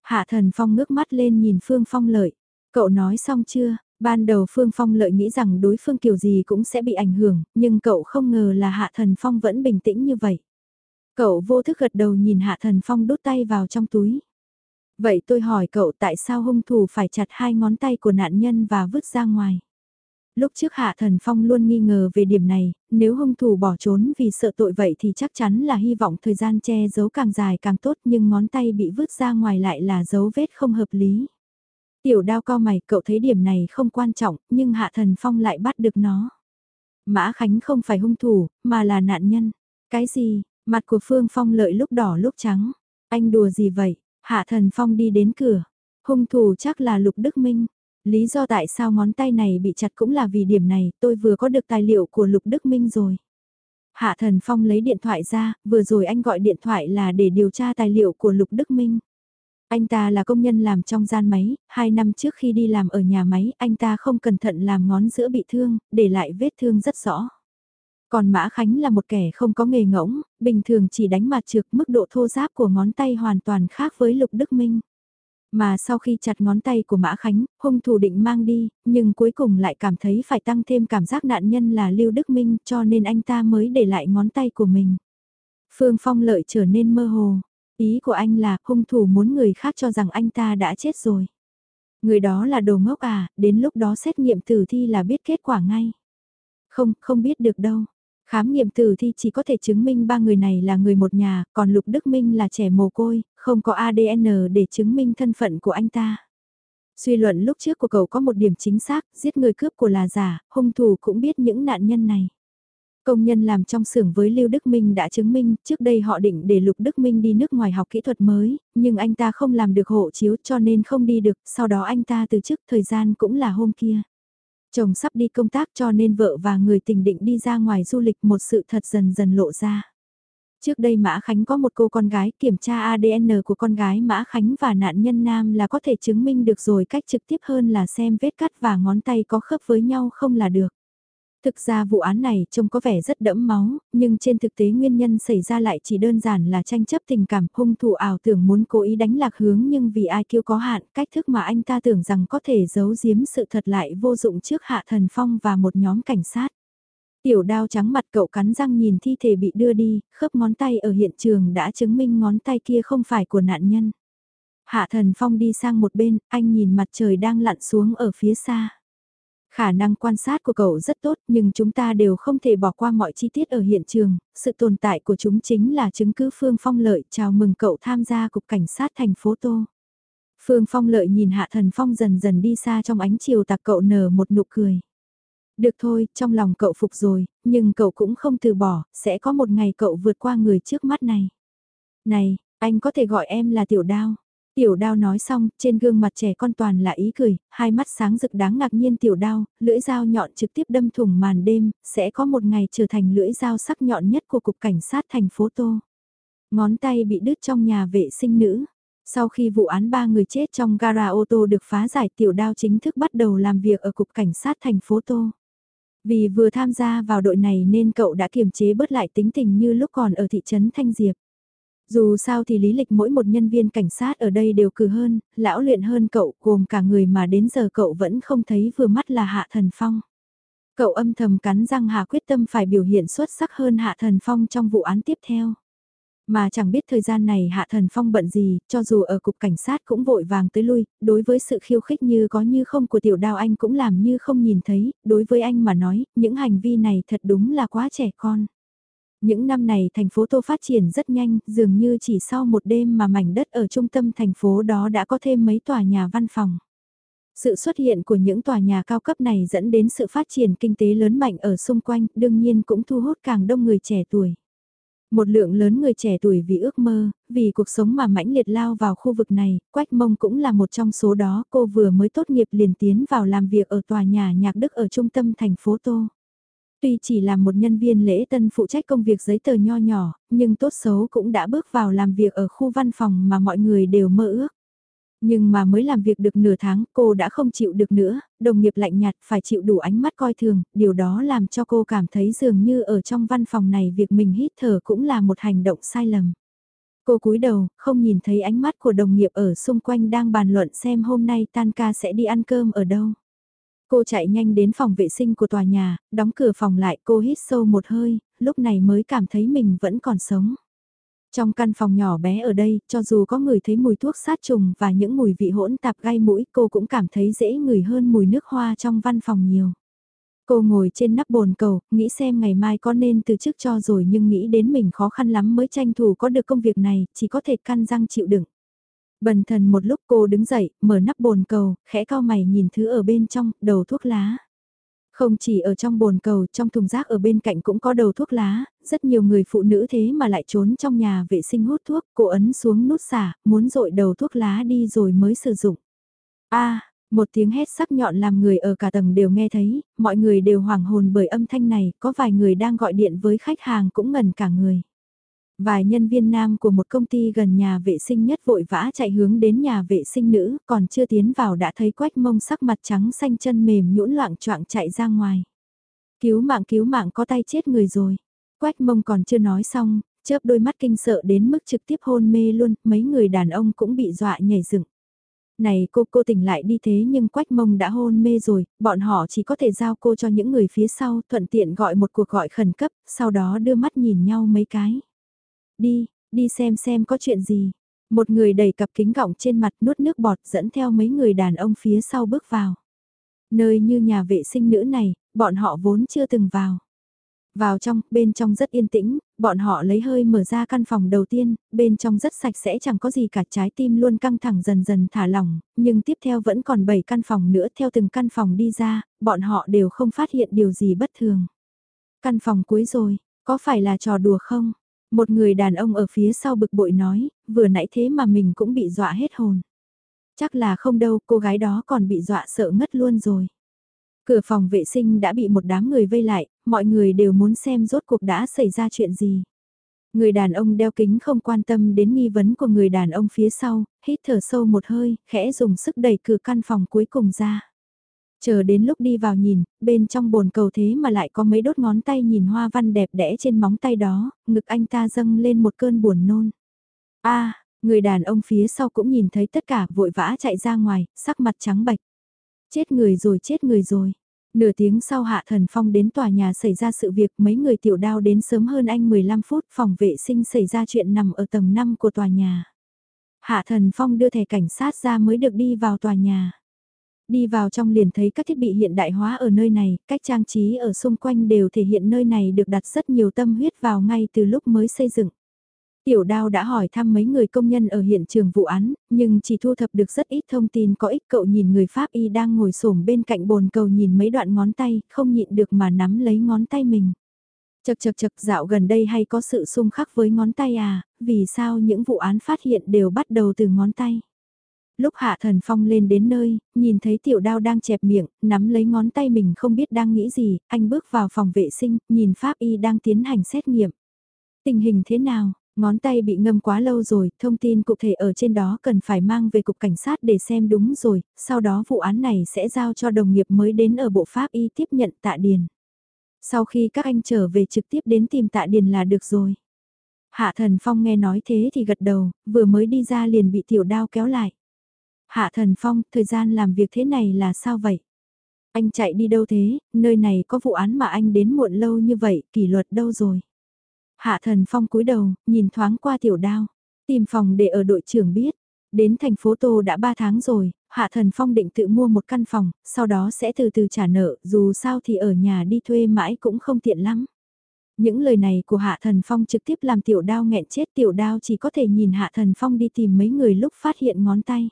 Hạ Thần Phong ngước mắt lên nhìn Phương Phong lợi. Cậu nói xong chưa? Ban đầu Phương Phong lợi nghĩ rằng đối phương kiểu gì cũng sẽ bị ảnh hưởng, nhưng cậu không ngờ là Hạ Thần Phong vẫn bình tĩnh như vậy. Cậu vô thức gật đầu nhìn Hạ Thần Phong đút tay vào trong túi. Vậy tôi hỏi cậu tại sao hung thủ phải chặt hai ngón tay của nạn nhân và vứt ra ngoài? Lúc trước Hạ Thần Phong luôn nghi ngờ về điểm này, nếu hung thủ bỏ trốn vì sợ tội vậy thì chắc chắn là hy vọng thời gian che giấu càng dài càng tốt nhưng ngón tay bị vứt ra ngoài lại là dấu vết không hợp lý. Tiểu đao co mày, cậu thấy điểm này không quan trọng, nhưng Hạ Thần Phong lại bắt được nó. Mã Khánh không phải hung thủ, mà là nạn nhân. Cái gì? Mặt của Phương Phong lợi lúc đỏ lúc trắng. Anh đùa gì vậy? Hạ Thần Phong đi đến cửa. Hung thủ chắc là Lục Đức Minh. Lý do tại sao ngón tay này bị chặt cũng là vì điểm này, tôi vừa có được tài liệu của Lục Đức Minh rồi. Hạ Thần Phong lấy điện thoại ra, vừa rồi anh gọi điện thoại là để điều tra tài liệu của Lục Đức Minh. Anh ta là công nhân làm trong gian máy, hai năm trước khi đi làm ở nhà máy, anh ta không cẩn thận làm ngón giữa bị thương, để lại vết thương rất rõ. Còn Mã Khánh là một kẻ không có nghề ngỗng, bình thường chỉ đánh mặt trượt mức độ thô giáp của ngón tay hoàn toàn khác với Lục Đức Minh. Mà sau khi chặt ngón tay của Mã Khánh, hung thủ định mang đi, nhưng cuối cùng lại cảm thấy phải tăng thêm cảm giác nạn nhân là Lưu Đức Minh cho nên anh ta mới để lại ngón tay của mình. Phương Phong lợi trở nên mơ hồ. Ý của anh là hung thủ muốn người khác cho rằng anh ta đã chết rồi. Người đó là đồ ngốc à, đến lúc đó xét nghiệm tử thi là biết kết quả ngay. Không, không biết được đâu. Khám nghiệm tử thi chỉ có thể chứng minh ba người này là người một nhà, còn Lục Đức Minh là trẻ mồ côi, không có ADN để chứng minh thân phận của anh ta. Suy luận lúc trước của cậu có một điểm chính xác, giết người cướp của là giả, hung thủ cũng biết những nạn nhân này. Công nhân làm trong xưởng với Lưu Đức Minh đã chứng minh, trước đây họ định để Lục Đức Minh đi nước ngoài học kỹ thuật mới, nhưng anh ta không làm được hộ chiếu cho nên không đi được, sau đó anh ta từ chức thời gian cũng là hôm kia. Chồng sắp đi công tác cho nên vợ và người tình định đi ra ngoài du lịch một sự thật dần dần lộ ra. Trước đây Mã Khánh có một cô con gái, kiểm tra ADN của con gái Mã Khánh và nạn nhân nam là có thể chứng minh được rồi, cách trực tiếp hơn là xem vết cắt và ngón tay có khớp với nhau không là được. Thực ra vụ án này trông có vẻ rất đẫm máu, nhưng trên thực tế nguyên nhân xảy ra lại chỉ đơn giản là tranh chấp tình cảm hung thủ ảo tưởng muốn cố ý đánh lạc hướng nhưng vì ai kêu có hạn, cách thức mà anh ta tưởng rằng có thể giấu giếm sự thật lại vô dụng trước Hạ Thần Phong và một nhóm cảnh sát. Tiểu đao trắng mặt cậu cắn răng nhìn thi thể bị đưa đi, khớp ngón tay ở hiện trường đã chứng minh ngón tay kia không phải của nạn nhân. Hạ Thần Phong đi sang một bên, anh nhìn mặt trời đang lặn xuống ở phía xa. Khả năng quan sát của cậu rất tốt nhưng chúng ta đều không thể bỏ qua mọi chi tiết ở hiện trường, sự tồn tại của chúng chính là chứng cứ Phương Phong Lợi chào mừng cậu tham gia cục cảnh sát thành phố Tô. Phương Phong Lợi nhìn Hạ Thần Phong dần dần đi xa trong ánh chiều tạc cậu nở một nụ cười. Được thôi, trong lòng cậu phục rồi, nhưng cậu cũng không từ bỏ, sẽ có một ngày cậu vượt qua người trước mắt này. Này, anh có thể gọi em là Tiểu Đao. Tiểu đao nói xong, trên gương mặt trẻ con toàn là ý cười, hai mắt sáng rực đáng ngạc nhiên tiểu đao, lưỡi dao nhọn trực tiếp đâm thủng màn đêm, sẽ có một ngày trở thành lưỡi dao sắc nhọn nhất của cục cảnh sát thành phố Tô. Ngón tay bị đứt trong nhà vệ sinh nữ. Sau khi vụ án ba người chết trong gara ô tô được phá giải tiểu đao chính thức bắt đầu làm việc ở cục cảnh sát thành phố Tô. Vì vừa tham gia vào đội này nên cậu đã kiềm chế bớt lại tính tình như lúc còn ở thị trấn Thanh Diệp. Dù sao thì lý lịch mỗi một nhân viên cảnh sát ở đây đều cử hơn, lão luyện hơn cậu gồm cả người mà đến giờ cậu vẫn không thấy vừa mắt là Hạ Thần Phong. Cậu âm thầm cắn răng Hạ quyết tâm phải biểu hiện xuất sắc hơn Hạ Thần Phong trong vụ án tiếp theo. Mà chẳng biết thời gian này Hạ Thần Phong bận gì, cho dù ở cục cảnh sát cũng vội vàng tới lui, đối với sự khiêu khích như có như không của tiểu đào anh cũng làm như không nhìn thấy, đối với anh mà nói, những hành vi này thật đúng là quá trẻ con. Những năm này thành phố Tô phát triển rất nhanh, dường như chỉ sau một đêm mà mảnh đất ở trung tâm thành phố đó đã có thêm mấy tòa nhà văn phòng. Sự xuất hiện của những tòa nhà cao cấp này dẫn đến sự phát triển kinh tế lớn mạnh ở xung quanh, đương nhiên cũng thu hút càng đông người trẻ tuổi. Một lượng lớn người trẻ tuổi vì ước mơ, vì cuộc sống mà mãnh liệt lao vào khu vực này, Quách Mông cũng là một trong số đó. Cô vừa mới tốt nghiệp liền tiến vào làm việc ở tòa nhà nhạc Đức ở trung tâm thành phố Tô. Tuy chỉ là một nhân viên lễ tân phụ trách công việc giấy tờ nho nhỏ, nhưng tốt xấu cũng đã bước vào làm việc ở khu văn phòng mà mọi người đều mơ ước. Nhưng mà mới làm việc được nửa tháng cô đã không chịu được nữa, đồng nghiệp lạnh nhạt phải chịu đủ ánh mắt coi thường, điều đó làm cho cô cảm thấy dường như ở trong văn phòng này việc mình hít thở cũng là một hành động sai lầm. Cô cúi đầu, không nhìn thấy ánh mắt của đồng nghiệp ở xung quanh đang bàn luận xem hôm nay tan ca sẽ đi ăn cơm ở đâu. Cô chạy nhanh đến phòng vệ sinh của tòa nhà, đóng cửa phòng lại cô hít sâu một hơi, lúc này mới cảm thấy mình vẫn còn sống. Trong căn phòng nhỏ bé ở đây, cho dù có người thấy mùi thuốc sát trùng và những mùi vị hỗn tạp gai mũi cô cũng cảm thấy dễ ngửi hơn mùi nước hoa trong văn phòng nhiều. Cô ngồi trên nắp bồn cầu, nghĩ xem ngày mai có nên từ chức cho rồi nhưng nghĩ đến mình khó khăn lắm mới tranh thủ có được công việc này, chỉ có thể căn răng chịu đựng. Bần thần một lúc cô đứng dậy, mở nắp bồn cầu, khẽ cao mày nhìn thứ ở bên trong, đầu thuốc lá. Không chỉ ở trong bồn cầu, trong thùng rác ở bên cạnh cũng có đầu thuốc lá, rất nhiều người phụ nữ thế mà lại trốn trong nhà vệ sinh hút thuốc, cô ấn xuống nút xả, muốn rội đầu thuốc lá đi rồi mới sử dụng. a một tiếng hét sắc nhọn làm người ở cả tầng đều nghe thấy, mọi người đều hoảng hồn bởi âm thanh này, có vài người đang gọi điện với khách hàng cũng ngần cả người. Vài nhân viên nam của một công ty gần nhà vệ sinh nhất vội vã chạy hướng đến nhà vệ sinh nữ, còn chưa tiến vào đã thấy quách mông sắc mặt trắng xanh chân mềm nhũn loạn choạng chạy ra ngoài. Cứu mạng cứu mạng có tay chết người rồi. Quách mông còn chưa nói xong, chớp đôi mắt kinh sợ đến mức trực tiếp hôn mê luôn, mấy người đàn ông cũng bị dọa nhảy dựng. Này cô cô tỉnh lại đi thế nhưng quách mông đã hôn mê rồi, bọn họ chỉ có thể giao cô cho những người phía sau thuận tiện gọi một cuộc gọi khẩn cấp, sau đó đưa mắt nhìn nhau mấy cái. Đi, đi xem xem có chuyện gì. Một người đẩy cặp kính gọng trên mặt nuốt nước bọt dẫn theo mấy người đàn ông phía sau bước vào. Nơi như nhà vệ sinh nữ này, bọn họ vốn chưa từng vào. Vào trong, bên trong rất yên tĩnh, bọn họ lấy hơi mở ra căn phòng đầu tiên, bên trong rất sạch sẽ chẳng có gì cả trái tim luôn căng thẳng dần dần thả lỏng, nhưng tiếp theo vẫn còn 7 căn phòng nữa theo từng căn phòng đi ra, bọn họ đều không phát hiện điều gì bất thường. Căn phòng cuối rồi, có phải là trò đùa không? Một người đàn ông ở phía sau bực bội nói, vừa nãy thế mà mình cũng bị dọa hết hồn. Chắc là không đâu, cô gái đó còn bị dọa sợ ngất luôn rồi. Cửa phòng vệ sinh đã bị một đám người vây lại, mọi người đều muốn xem rốt cuộc đã xảy ra chuyện gì. Người đàn ông đeo kính không quan tâm đến nghi vấn của người đàn ông phía sau, hít thở sâu một hơi, khẽ dùng sức đẩy cửa căn phòng cuối cùng ra. Chờ đến lúc đi vào nhìn, bên trong bồn cầu thế mà lại có mấy đốt ngón tay nhìn hoa văn đẹp đẽ trên móng tay đó, ngực anh ta dâng lên một cơn buồn nôn. a người đàn ông phía sau cũng nhìn thấy tất cả vội vã chạy ra ngoài, sắc mặt trắng bạch. Chết người rồi chết người rồi. Nửa tiếng sau Hạ Thần Phong đến tòa nhà xảy ra sự việc mấy người tiểu đao đến sớm hơn anh 15 phút phòng vệ sinh xảy ra chuyện nằm ở tầng 5 của tòa nhà. Hạ Thần Phong đưa thẻ cảnh sát ra mới được đi vào tòa nhà. Đi vào trong liền thấy các thiết bị hiện đại hóa ở nơi này, cách trang trí ở xung quanh đều thể hiện nơi này được đặt rất nhiều tâm huyết vào ngay từ lúc mới xây dựng. Tiểu đao đã hỏi thăm mấy người công nhân ở hiện trường vụ án, nhưng chỉ thu thập được rất ít thông tin có ích cậu nhìn người Pháp y đang ngồi xổm bên cạnh bồn cầu nhìn mấy đoạn ngón tay, không nhịn được mà nắm lấy ngón tay mình. Chật chật chật dạo gần đây hay có sự xung khắc với ngón tay à, vì sao những vụ án phát hiện đều bắt đầu từ ngón tay lúc Hạ Thần Phong lên đến nơi, nhìn thấy tiểu đao đang chẹp miệng, nắm lấy ngón tay mình không biết đang nghĩ gì, anh bước vào phòng vệ sinh, nhìn Pháp Y đang tiến hành xét nghiệm. Tình hình thế nào? Ngón tay bị ngâm quá lâu rồi, thông tin cụ thể ở trên đó cần phải mang về cục cảnh sát để xem đúng rồi, sau đó vụ án này sẽ giao cho đồng nghiệp mới đến ở bộ Pháp Y tiếp nhận tạ điền. Sau khi các anh trở về trực tiếp đến tìm tạ điền là được rồi. Hạ thần phong nghe nói thế thì gật đầu, vừa mới đi ra liền bị tiểu đao kéo lại. Hạ Thần Phong, thời gian làm việc thế này là sao vậy? Anh chạy đi đâu thế, nơi này có vụ án mà anh đến muộn lâu như vậy, kỷ luật đâu rồi? Hạ Thần Phong cúi đầu, nhìn thoáng qua tiểu đao, tìm phòng để ở đội trưởng biết. Đến thành phố Tô đã 3 tháng rồi, Hạ Thần Phong định tự mua một căn phòng, sau đó sẽ từ từ trả nợ, dù sao thì ở nhà đi thuê mãi cũng không tiện lắm. Những lời này của Hạ Thần Phong trực tiếp làm tiểu đao nghẹn chết tiểu đao chỉ có thể nhìn Hạ Thần Phong đi tìm mấy người lúc phát hiện ngón tay.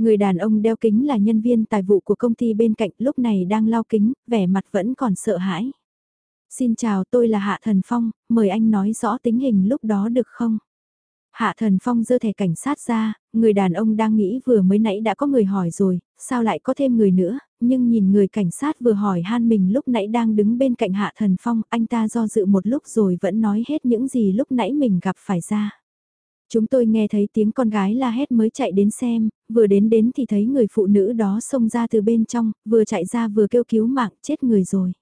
Người đàn ông đeo kính là nhân viên tài vụ của công ty bên cạnh lúc này đang lau kính, vẻ mặt vẫn còn sợ hãi. Xin chào tôi là Hạ Thần Phong, mời anh nói rõ tính hình lúc đó được không? Hạ Thần Phong giơ thẻ cảnh sát ra, người đàn ông đang nghĩ vừa mới nãy đã có người hỏi rồi, sao lại có thêm người nữa, nhưng nhìn người cảnh sát vừa hỏi han mình lúc nãy đang đứng bên cạnh Hạ Thần Phong, anh ta do dự một lúc rồi vẫn nói hết những gì lúc nãy mình gặp phải ra. Chúng tôi nghe thấy tiếng con gái la hét mới chạy đến xem, vừa đến đến thì thấy người phụ nữ đó xông ra từ bên trong, vừa chạy ra vừa kêu cứu mạng, chết người rồi.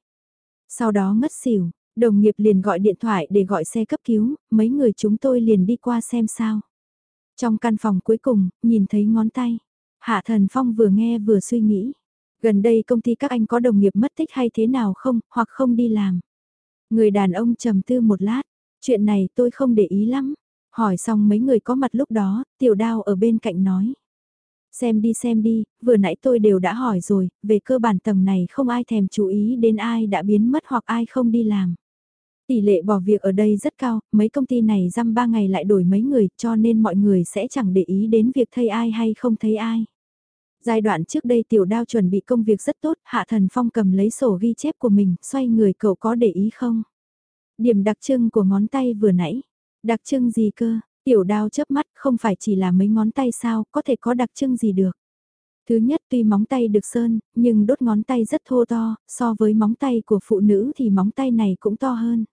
Sau đó ngất xỉu, đồng nghiệp liền gọi điện thoại để gọi xe cấp cứu, mấy người chúng tôi liền đi qua xem sao. Trong căn phòng cuối cùng, nhìn thấy ngón tay. Hạ Thần Phong vừa nghe vừa suy nghĩ. Gần đây công ty các anh có đồng nghiệp mất tích hay thế nào không, hoặc không đi làm. Người đàn ông trầm tư một lát, chuyện này tôi không để ý lắm. Hỏi xong mấy người có mặt lúc đó, tiểu đao ở bên cạnh nói. Xem đi xem đi, vừa nãy tôi đều đã hỏi rồi, về cơ bản tầng này không ai thèm chú ý đến ai đã biến mất hoặc ai không đi làm. Tỷ lệ bỏ việc ở đây rất cao, mấy công ty này răm ba ngày lại đổi mấy người cho nên mọi người sẽ chẳng để ý đến việc thấy ai hay không thấy ai. Giai đoạn trước đây tiểu đao chuẩn bị công việc rất tốt, Hạ Thần Phong cầm lấy sổ ghi chép của mình, xoay người cậu có để ý không? Điểm đặc trưng của ngón tay vừa nãy. Đặc trưng gì cơ? Tiểu đao chớp mắt không phải chỉ là mấy ngón tay sao, có thể có đặc trưng gì được. Thứ nhất tuy móng tay được sơn, nhưng đốt ngón tay rất thô to, so với móng tay của phụ nữ thì móng tay này cũng to hơn.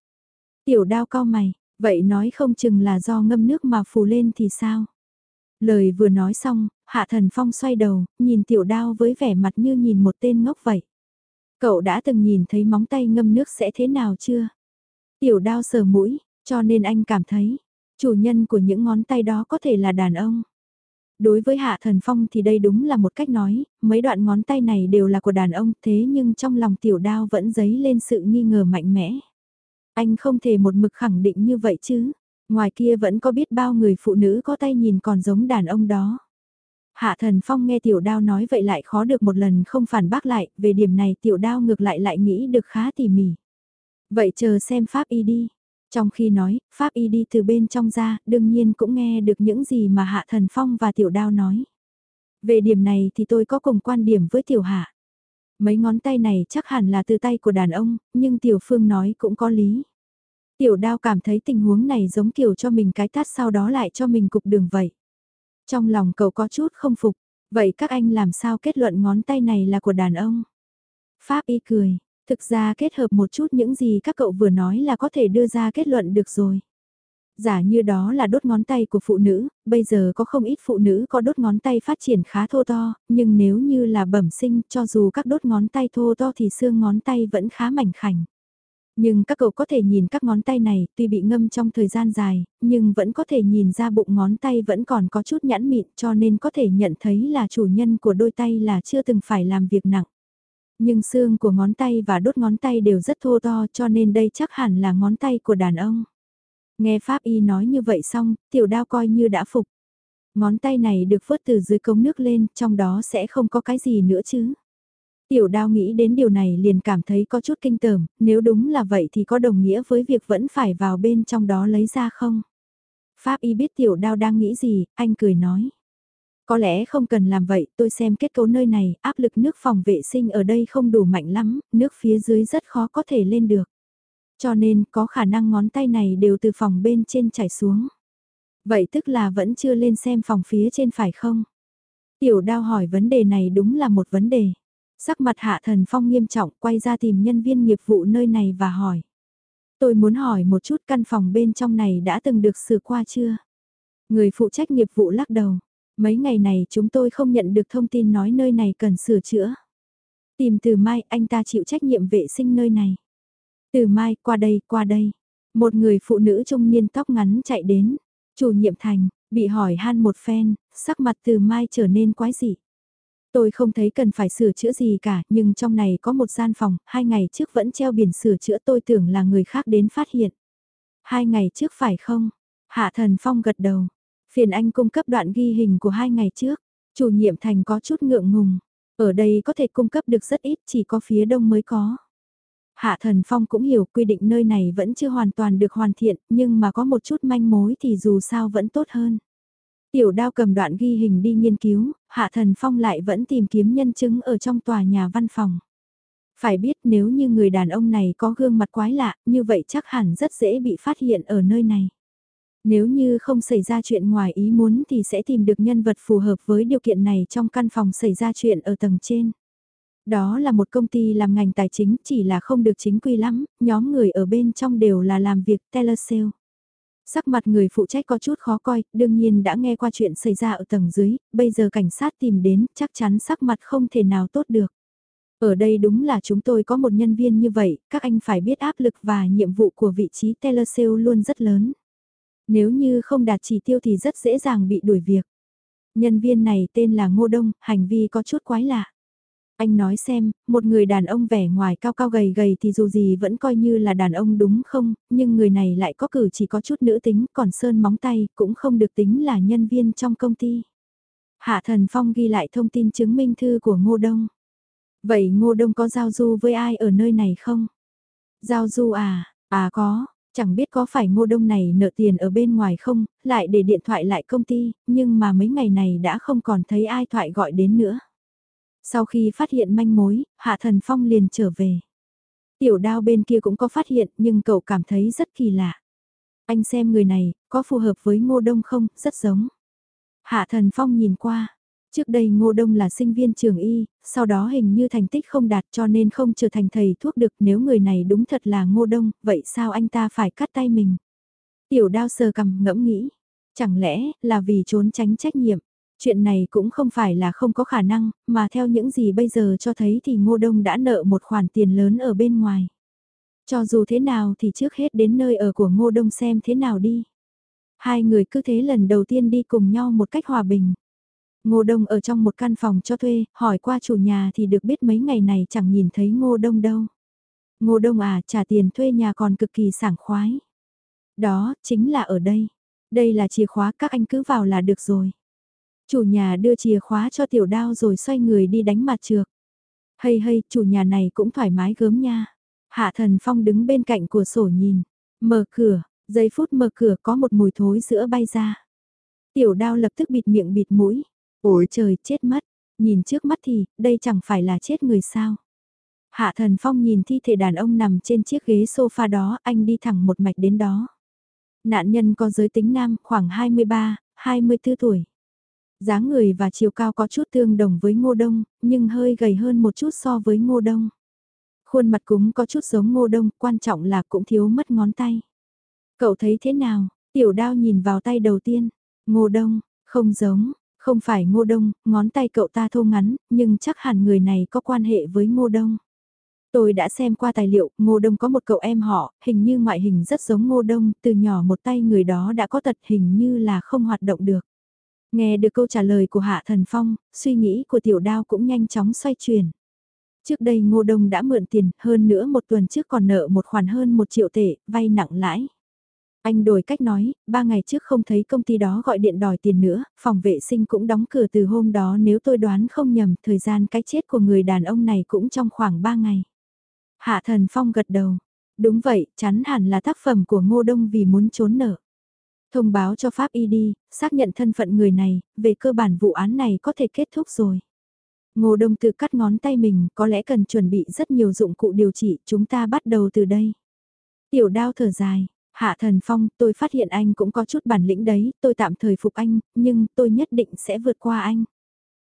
Tiểu đao cao mày, vậy nói không chừng là do ngâm nước mà phù lên thì sao? Lời vừa nói xong, Hạ Thần Phong xoay đầu, nhìn tiểu đao với vẻ mặt như nhìn một tên ngốc vậy. Cậu đã từng nhìn thấy móng tay ngâm nước sẽ thế nào chưa? Tiểu đao sờ mũi, cho nên anh cảm thấy, chủ nhân của những ngón tay đó có thể là đàn ông. Đối với Hạ Thần Phong thì đây đúng là một cách nói, mấy đoạn ngón tay này đều là của đàn ông thế nhưng trong lòng tiểu đao vẫn dấy lên sự nghi ngờ mạnh mẽ. Anh không thể một mực khẳng định như vậy chứ, ngoài kia vẫn có biết bao người phụ nữ có tay nhìn còn giống đàn ông đó. Hạ Thần Phong nghe tiểu đao nói vậy lại khó được một lần không phản bác lại, về điểm này tiểu đao ngược lại lại nghĩ được khá tỉ mỉ. Vậy chờ xem pháp y đi. Trong khi nói, pháp y đi từ bên trong ra, đương nhiên cũng nghe được những gì mà Hạ Thần Phong và tiểu đao nói. Về điểm này thì tôi có cùng quan điểm với tiểu hạ. Mấy ngón tay này chắc hẳn là từ tay của đàn ông, nhưng tiểu phương nói cũng có lý. Tiểu đao cảm thấy tình huống này giống kiểu cho mình cái tát sau đó lại cho mình cục đường vậy. Trong lòng cậu có chút không phục, vậy các anh làm sao kết luận ngón tay này là của đàn ông? Pháp y cười, thực ra kết hợp một chút những gì các cậu vừa nói là có thể đưa ra kết luận được rồi. Giả như đó là đốt ngón tay của phụ nữ, bây giờ có không ít phụ nữ có đốt ngón tay phát triển khá thô to, nhưng nếu như là bẩm sinh cho dù các đốt ngón tay thô to thì xương ngón tay vẫn khá mảnh khảnh. Nhưng các cậu có thể nhìn các ngón tay này, tuy bị ngâm trong thời gian dài, nhưng vẫn có thể nhìn ra bụng ngón tay vẫn còn có chút nhẵn mịn cho nên có thể nhận thấy là chủ nhân của đôi tay là chưa từng phải làm việc nặng. Nhưng xương của ngón tay và đốt ngón tay đều rất thô to cho nên đây chắc hẳn là ngón tay của đàn ông. Nghe Pháp Y nói như vậy xong, tiểu đao coi như đã phục. Ngón tay này được vớt từ dưới cống nước lên, trong đó sẽ không có cái gì nữa chứ. Tiểu đao nghĩ đến điều này liền cảm thấy có chút kinh tởm, nếu đúng là vậy thì có đồng nghĩa với việc vẫn phải vào bên trong đó lấy ra không? Pháp y biết tiểu đao đang nghĩ gì, anh cười nói. Có lẽ không cần làm vậy, tôi xem kết cấu nơi này, áp lực nước phòng vệ sinh ở đây không đủ mạnh lắm, nước phía dưới rất khó có thể lên được. Cho nên có khả năng ngón tay này đều từ phòng bên trên chảy xuống. Vậy tức là vẫn chưa lên xem phòng phía trên phải không? Tiểu đao hỏi vấn đề này đúng là một vấn đề. Sắc mặt hạ thần phong nghiêm trọng quay ra tìm nhân viên nghiệp vụ nơi này và hỏi. Tôi muốn hỏi một chút căn phòng bên trong này đã từng được sửa qua chưa? Người phụ trách nghiệp vụ lắc đầu. Mấy ngày này chúng tôi không nhận được thông tin nói nơi này cần sửa chữa. Tìm từ mai anh ta chịu trách nhiệm vệ sinh nơi này. Từ mai qua đây qua đây. Một người phụ nữ trung niên tóc ngắn chạy đến. Chủ nhiệm thành, bị hỏi han một phen, sắc mặt từ mai trở nên quái dị. Tôi không thấy cần phải sửa chữa gì cả, nhưng trong này có một gian phòng, hai ngày trước vẫn treo biển sửa chữa tôi tưởng là người khác đến phát hiện. Hai ngày trước phải không? Hạ Thần Phong gật đầu. Phiền anh cung cấp đoạn ghi hình của hai ngày trước. Chủ nhiệm thành có chút ngượng ngùng. Ở đây có thể cung cấp được rất ít, chỉ có phía đông mới có. Hạ Thần Phong cũng hiểu quy định nơi này vẫn chưa hoàn toàn được hoàn thiện, nhưng mà có một chút manh mối thì dù sao vẫn tốt hơn. Tiểu đao cầm đoạn ghi hình đi nghiên cứu, Hạ Thần Phong lại vẫn tìm kiếm nhân chứng ở trong tòa nhà văn phòng. Phải biết nếu như người đàn ông này có gương mặt quái lạ, như vậy chắc hẳn rất dễ bị phát hiện ở nơi này. Nếu như không xảy ra chuyện ngoài ý muốn thì sẽ tìm được nhân vật phù hợp với điều kiện này trong căn phòng xảy ra chuyện ở tầng trên. Đó là một công ty làm ngành tài chính chỉ là không được chính quy lắm, nhóm người ở bên trong đều là làm việc telesale. Sắc mặt người phụ trách có chút khó coi, đương nhiên đã nghe qua chuyện xảy ra ở tầng dưới, bây giờ cảnh sát tìm đến, chắc chắn sắc mặt không thể nào tốt được. Ở đây đúng là chúng tôi có một nhân viên như vậy, các anh phải biết áp lực và nhiệm vụ của vị trí telesale luôn rất lớn. Nếu như không đạt chỉ tiêu thì rất dễ dàng bị đuổi việc. Nhân viên này tên là Ngô Đông, hành vi có chút quái lạ. Anh nói xem, một người đàn ông vẻ ngoài cao cao gầy gầy thì dù gì vẫn coi như là đàn ông đúng không, nhưng người này lại có cử chỉ có chút nữ tính, còn sơn móng tay cũng không được tính là nhân viên trong công ty. Hạ Thần Phong ghi lại thông tin chứng minh thư của Ngô Đông. Vậy Ngô Đông có giao du với ai ở nơi này không? Giao du à, à có, chẳng biết có phải Ngô Đông này nợ tiền ở bên ngoài không, lại để điện thoại lại công ty, nhưng mà mấy ngày này đã không còn thấy ai thoại gọi đến nữa. Sau khi phát hiện manh mối, Hạ Thần Phong liền trở về. Tiểu đao bên kia cũng có phát hiện nhưng cậu cảm thấy rất kỳ lạ. Anh xem người này, có phù hợp với Ngô Đông không, rất giống. Hạ Thần Phong nhìn qua. Trước đây Ngô Đông là sinh viên trường y, sau đó hình như thành tích không đạt cho nên không trở thành thầy thuốc được nếu người này đúng thật là Ngô Đông, vậy sao anh ta phải cắt tay mình? Tiểu đao sờ cầm ngẫm nghĩ. Chẳng lẽ là vì trốn tránh trách nhiệm? Chuyện này cũng không phải là không có khả năng, mà theo những gì bây giờ cho thấy thì Ngô Đông đã nợ một khoản tiền lớn ở bên ngoài. Cho dù thế nào thì trước hết đến nơi ở của Ngô Đông xem thế nào đi. Hai người cứ thế lần đầu tiên đi cùng nhau một cách hòa bình. Ngô Đông ở trong một căn phòng cho thuê, hỏi qua chủ nhà thì được biết mấy ngày này chẳng nhìn thấy Ngô Đông đâu. Ngô Đông à, trả tiền thuê nhà còn cực kỳ sảng khoái. Đó, chính là ở đây. Đây là chìa khóa các anh cứ vào là được rồi. Chủ nhà đưa chìa khóa cho tiểu đao rồi xoay người đi đánh mặt trược. Hay hay, chủ nhà này cũng thoải mái gớm nha. Hạ thần phong đứng bên cạnh của sổ nhìn. Mở cửa, giây phút mở cửa có một mùi thối sữa bay ra. Tiểu đao lập tức bịt miệng bịt mũi. Ôi trời, chết mất. Nhìn trước mắt thì, đây chẳng phải là chết người sao. Hạ thần phong nhìn thi thể đàn ông nằm trên chiếc ghế sofa đó, anh đi thẳng một mạch đến đó. Nạn nhân có giới tính nam, khoảng 23, 24 tuổi dáng người và chiều cao có chút tương đồng với ngô đông, nhưng hơi gầy hơn một chút so với ngô đông. Khuôn mặt cũng có chút giống ngô đông, quan trọng là cũng thiếu mất ngón tay. Cậu thấy thế nào? Tiểu đao nhìn vào tay đầu tiên. Ngô đông, không giống, không phải ngô đông, ngón tay cậu ta thô ngắn, nhưng chắc hẳn người này có quan hệ với ngô đông. Tôi đã xem qua tài liệu, Ngô Đông có một cậu em họ, hình như ngoại hình rất giống Ngô Đông, từ nhỏ một tay người đó đã có tật hình như là không hoạt động được. Nghe được câu trả lời của Hạ Thần Phong, suy nghĩ của tiểu đao cũng nhanh chóng xoay chuyển. Trước đây Ngô Đông đã mượn tiền, hơn nữa một tuần trước còn nợ một khoản hơn một triệu tệ, vay nặng lãi. Anh đổi cách nói, ba ngày trước không thấy công ty đó gọi điện đòi tiền nữa, phòng vệ sinh cũng đóng cửa từ hôm đó nếu tôi đoán không nhầm, thời gian cái chết của người đàn ông này cũng trong khoảng ba ngày. Hạ Thần Phong gật đầu. Đúng vậy, chắn hẳn là tác phẩm của Ngô Đông vì muốn trốn nợ. Thông báo cho Pháp y đi, xác nhận thân phận người này, về cơ bản vụ án này có thể kết thúc rồi. Ngô Đông tự cắt ngón tay mình, có lẽ cần chuẩn bị rất nhiều dụng cụ điều trị, chúng ta bắt đầu từ đây. Tiểu đao thở dài, Hạ Thần Phong, tôi phát hiện anh cũng có chút bản lĩnh đấy, tôi tạm thời phục anh, nhưng tôi nhất định sẽ vượt qua anh.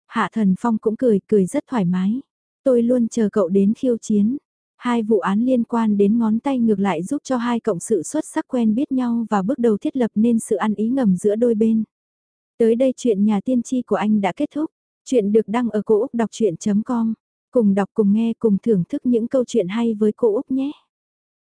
Hạ Thần Phong cũng cười, cười rất thoải mái. Tôi luôn chờ cậu đến khiêu chiến. Hai vụ án liên quan đến ngón tay ngược lại giúp cho hai cộng sự xuất sắc quen biết nhau và bước đầu thiết lập nên sự ăn ý ngầm giữa đôi bên. Tới đây chuyện nhà tiên tri của anh đã kết thúc. Chuyện được đăng ở cô Úc Đọc Chuyện.com. Cùng đọc cùng nghe cùng thưởng thức những câu chuyện hay với cô Úc nhé.